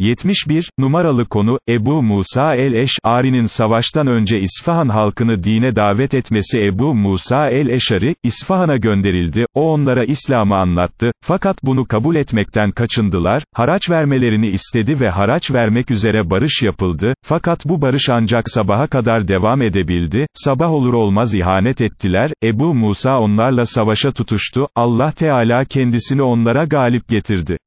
71, numaralı konu, Ebu Musa el-Eş'ari'nin savaştan önce İsfahan halkını dine davet etmesi Ebu Musa el-Eş'ari, İsfahan'a gönderildi, o onlara İslam'ı anlattı, fakat bunu kabul etmekten kaçındılar, haraç vermelerini istedi ve haraç vermek üzere barış yapıldı, fakat bu barış ancak sabaha kadar devam edebildi, sabah olur olmaz ihanet ettiler, Ebu Musa onlarla savaşa tutuştu, Allah Teala kendisini onlara galip getirdi.